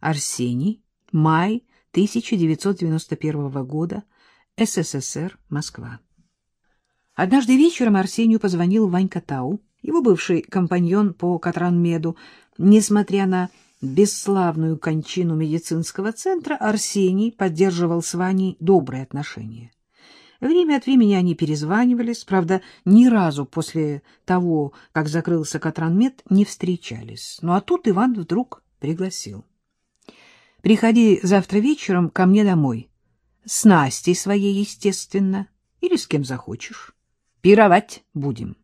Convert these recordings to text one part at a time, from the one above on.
Арсений, май 1991 года, СССР, Москва. Однажды вечером Арсению позвонил Ванька Тау, его бывший компаньон по Катранмеду. Несмотря на бесславную кончину медицинского центра, Арсений поддерживал с Ваней добрые отношения. Время от времени они перезванивались, правда, ни разу после того, как закрылся Катранмед, не встречались. Ну а тут Иван вдруг пригласил. «Приходи завтра вечером ко мне домой. С Настей своей, естественно, или с кем захочешь. Пировать будем».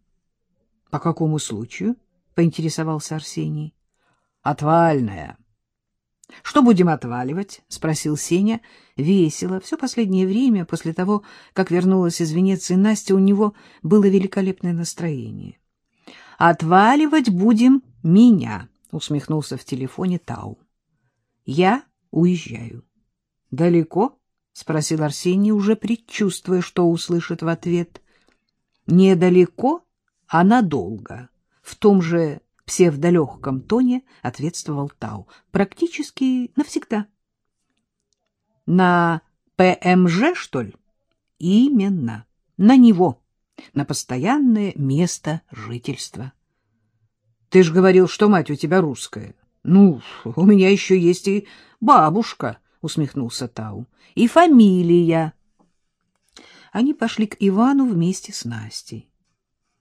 «По какому случаю?» — поинтересовался Арсений. «Отвальная». Что будем отваливать? — спросил Сеня. Весело. Все последнее время, после того, как вернулась из Венеции Настя, у него было великолепное настроение. — Отваливать будем меня, — усмехнулся в телефоне Тау. — Я уезжаю. — Далеко? — спросил Арсений, уже предчувствуя, что услышит в ответ. — Недалеко, а надолго. В том же псевдолегком тоне ответствовал Тау. Практически навсегда. На ПМЖ, что ли? Именно. На него. На постоянное место жительства. Ты же говорил, что мать у тебя русская. Ну, у меня еще есть и бабушка, усмехнулся Тау. И фамилия. Они пошли к Ивану вместе с Настей.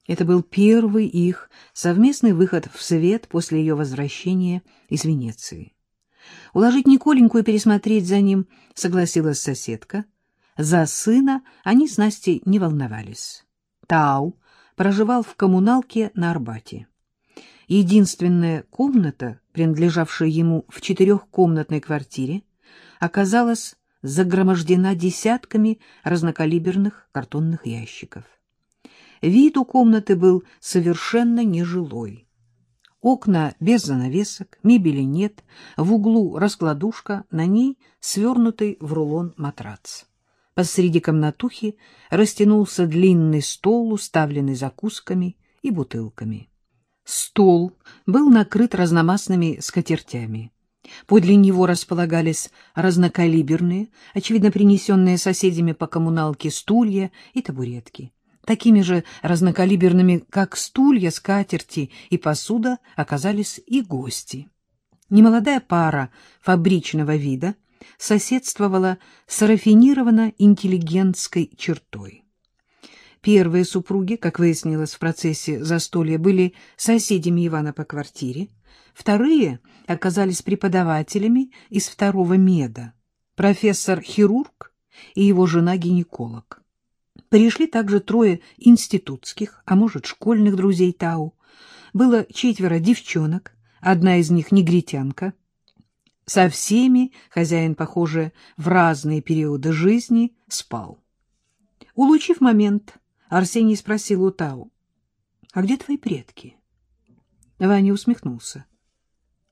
Это был первый их совместный выход в свет после ее возвращения из Венеции. Уложить Николеньку и пересмотреть за ним согласилась соседка. За сына они с Настей не волновались. Тау проживал в коммуналке на Арбате. Единственная комната, принадлежавшая ему в четырехкомнатной квартире, оказалась загромождена десятками разнокалиберных картонных ящиков. Вид у комнаты был совершенно нежилой. Окна без занавесок, мебели нет, в углу раскладушка, на ней свернутый в рулон матрац. Посреди комнатухи растянулся длинный стол, уставленный закусками и бутылками. Стол был накрыт разномастными скатертями. Подле него располагались разнокалиберные, очевидно принесенные соседями по коммуналке стулья и табуретки. Такими же разнокалиберными, как стулья, скатерти и посуда, оказались и гости. Немолодая пара фабричного вида соседствовала с рафинированно-интеллигентской чертой. Первые супруги, как выяснилось в процессе застолья, были соседями Ивана по квартире, вторые оказались преподавателями из второго меда, профессор-хирург и его жена-гинеколог. Пришли также трое институтских, а может, школьных друзей Тау. Было четверо девчонок, одна из них негритянка. Со всеми хозяин, похоже, в разные периоды жизни спал. Улучив момент, Арсений спросил у Тау, «А где твои предки?» Ваня усмехнулся.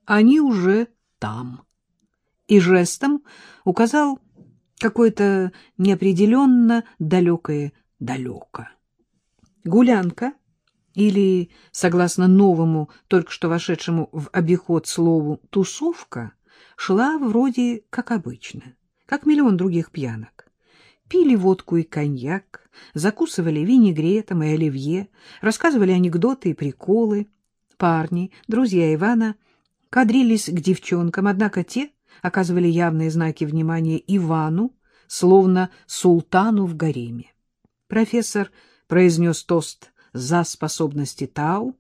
«Они уже там». И жестом указал какое-то неопределенно далекое далеко. Гулянка или, согласно новому, только что вошедшему в обиход слову «тусовка», шла вроде как обычно, как миллион других пьянок. Пили водку и коньяк, закусывали винегретом и оливье, рассказывали анекдоты и приколы. Парни, друзья Ивана, кадрились к девчонкам, однако те оказывали явные знаки внимания Ивану, словно султану в гареме. Профессор произнес тост за способности Тау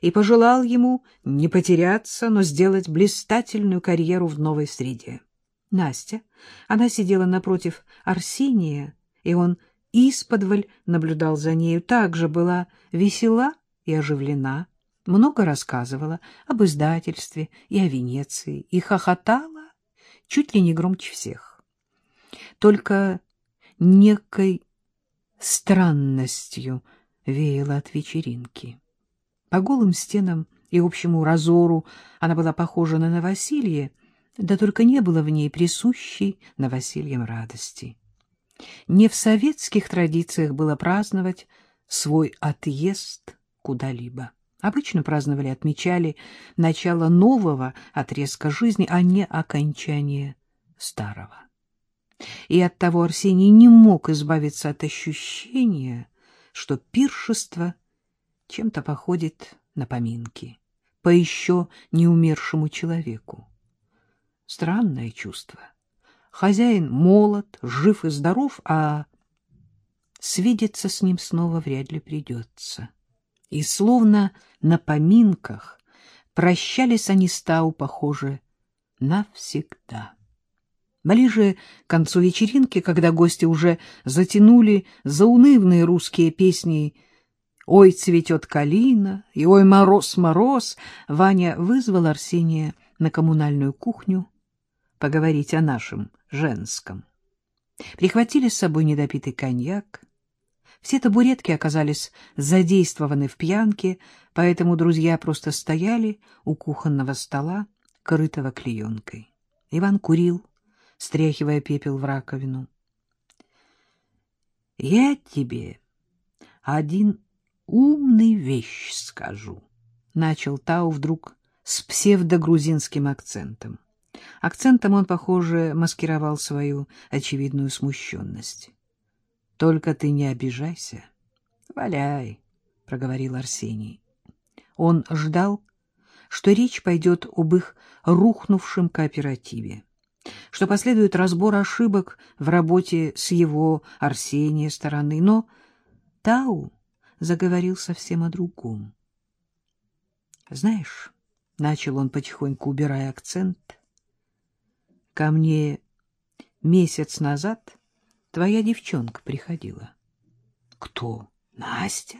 и пожелал ему не потеряться, но сделать блистательную карьеру в новой среде. Настя, она сидела напротив Арсения, и он исподволь наблюдал за нею, также была весела и оживлена, много рассказывала об издательстве и о Венеции, и хохотала чуть ли не громче всех. Только некой странностью веяло от вечеринки. По голым стенам и общему разору она была похожа на новоселье, да только не было в ней присущей новосельем радости. Не в советских традициях было праздновать свой отъезд куда-либо. Обычно праздновали, отмечали начало нового отрезка жизни, а не окончание старого. И оттого Арсений не мог избавиться от ощущения, что пиршество чем-то походит на поминки по еще не умершему человеку. Странное чувство. Хозяин молод, жив и здоров, а свидеться с ним снова вряд ли придется. И словно на поминках прощались они с Тау, похоже, навсегда. Ближе к концу вечеринки, когда гости уже затянули заунывные русские песни «Ой, цветет калина» и «Ой, мороз, мороз», Ваня вызвал Арсения на коммунальную кухню поговорить о нашем женском. Прихватили с собой недопитый коньяк. Все табуретки оказались задействованы в пьянке, поэтому друзья просто стояли у кухонного стола, крытого клеенкой. Иван курил, стряхивая пепел в раковину. — Я тебе один умный вещь скажу, — начал Тау вдруг с псевдогрузинским акцентом. Акцентом он, похоже, маскировал свою очевидную смущенность. — Только ты не обижайся. — Валяй, — проговорил Арсений. Он ждал, что речь пойдет об их рухнувшем кооперативе что последует разбор ошибок в работе с его, Арсения, стороны. Но Тау заговорил совсем о другом. «Знаешь, — начал он потихоньку, убирая акцент, — ко мне месяц назад твоя девчонка приходила». «Кто? Настя?»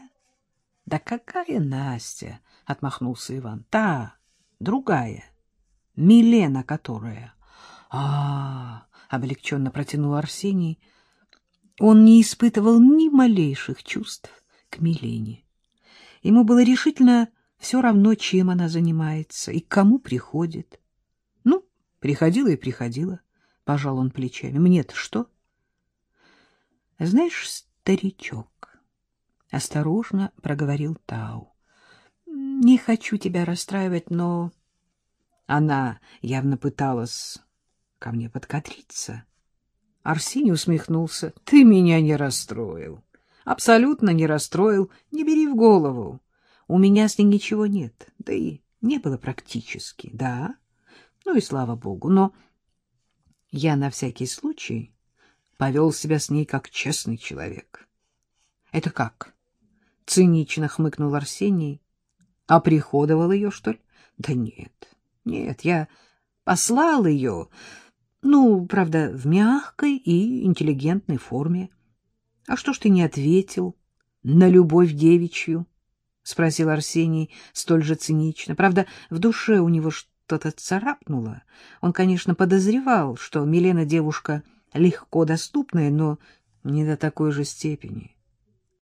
«Да какая Настя?» — отмахнулся Иван. «Та, другая, Милена которая» а, облегченно протянул Арсений. Он не испытывал ни малейших чувств к Милене. Ему было решительно все равно, чем она занимается и к кому приходит. Приходила и приходила, — пожал он плечами. Мне-то что? Знаешь, старичок, — осторожно проговорил Тау, — не хочу тебя расстраивать, но... Она явно пыталась ко мне подкатриться. Арсений усмехнулся. — Ты меня не расстроил. Абсолютно не расстроил. Не бери в голову. У меня с ней ничего нет. Да и не было практически. Да, ну и слава богу. Но я на всякий случай повел себя с ней как честный человек. — Это как? — цинично хмыкнул Арсений. — А приходовал ее, что ли? — Да нет, нет, я послал ее... Ну, правда, в мягкой и интеллигентной форме. — А что ж ты не ответил на любовь девичью? — спросил Арсений столь же цинично. Правда, в душе у него что-то царапнуло. Он, конечно, подозревал, что Милена девушка легко доступная, но не до такой же степени.